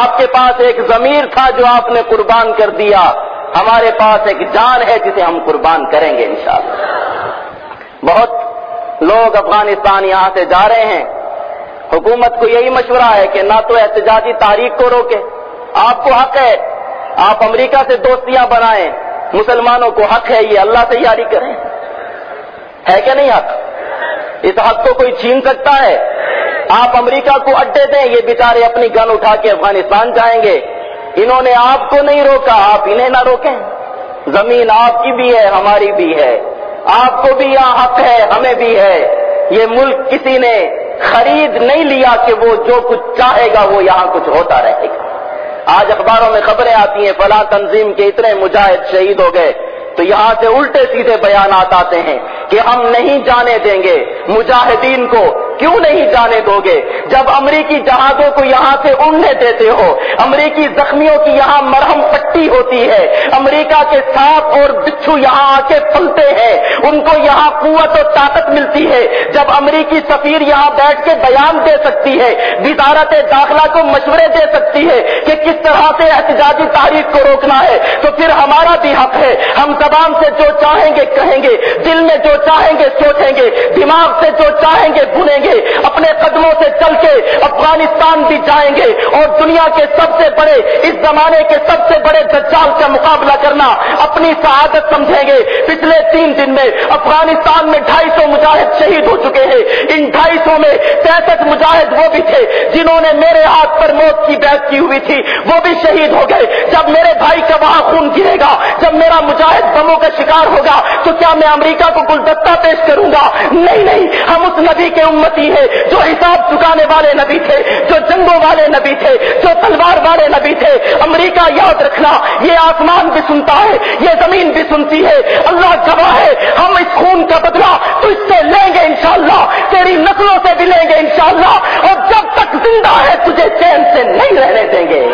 آپ کے پاس ایک ضمیر تھا جو آپ نے قربان کر دیا۔ ہمارے پاس ایک جان ہے جسے ہم قربان کریں گے انشاءاللہ۔ بہت لوگ افغانستان یہاں سے جا رہے ہیں۔ حکومت کو یہی مشورہ ہے کہ نہ تو احتجاجی تاریخ کو روکے۔ آپ کو حق ہے۔ آپ امریکہ سے دوستیاں بنائیں۔ مسلمانوں کو حق ہے یہ اللہ تیاری کریں۔ ہے کہ نہیں حق؟ اس حق کو کوئی چھین سکتا ہے؟ آپ امریکہ کو اڈے دیں، یہ بیچارے اپنی گن اٹھا کے افغانستان جائیں گے۔ انہوں نے آپ کو نہیں روکا، آپ انہیں نہ روکیں۔ زمین آپ کی بھی ہے، ہماری بھی ہے۔ آپ کو بھی یہاں حق ہے، ہمیں بھی ہے۔ یہ ملک کسی نے خرید نہیں لیا کہ وہ جو کچھ چاہے گا، وہ یہاں کچھ ہوتا رہے گا۔ آج اخباروں میں خبریں آتی ہیں، فلاں تنظیم کے اتنے مجاہد شہید ہو گئے۔ تو یہاں سے الٹے سیدھے بیانات آتے ہیں کہ ہم نہیں جانے دیں گے۔ مجاہدین کو کیوں نہیں جانے دو گے؟ جب امریکی جہازوں کو یہاں سے اڑنے دیتے ہو، امریکی زخمیوں کی یہاں مرہم پٹی ہوتی ہے، امریکہ کے سانپ اور بچھو یہاں آ کے پھلتے ہیں، ان کو یہاں قوت اور طاقت ملتی ہے۔ جب امریکی سفیر یہاں بیٹھ کے بیان دے سکتی ہے، وزارت داخلہ کو مشورے دے سکتی ہے کہ کس طرح سے احتجاجی تاریخ کو روکنا ہے، تو پھر ہمارا بھی حق ہے۔ ہم زبان سے جو چاہیں گے کہیں گے، دل میں جو چاہیں گے سوچیں گے، دماغ سے جو چاہیں گے بنیں گے، اپنے قدموں سے چل کے افغانستان بھی جائیں گے اور دنیا کے سب سے بڑے، اس زمانے کے سب سے بڑے دجال کا مقابلہ کرنا اپنی سعادت سمجھیں گے۔ پچھلے تین دن میں افغانستان میں ڈھائی سو مجاہد شہید ہو چکے ہیں۔ ان ڈھائی سو میں پینسٹھ مجاہد وہ بھی تھے جنہوں نے میرے ہاتھ پر موت کی بیعت کی ہوئی تھی۔ وہ بھی شہید ہو گئے۔ جب میرے بھائی کا وہاں خون گرے گا، جب میرا مجاہد بموں کا شکار ہوگا، تو کیا میں امریکہ کو گلدستہ پیش کروں گا؟ نہیں نہیں، ہم اس نبی کے امتی ہیں جو حساب چکانے والے نبی تھے۔ نبی تھے، جو تلوار والے نبی تھے۔ امریکہ یاد رکھنا، یہ آسمان بھی سنتا ہے، یہ زمین بھی سنتی ہے۔ اللہ گواہ ہے، ہم اس خون کا بدلہ تو اس سے لیں گے انشاءاللہ، تیری نسلوں سے بھی لیں گے انشاءاللہ۔ اور جب تک زندہ ہے، تجھے چین سے نہیں رہنے دیں گے۔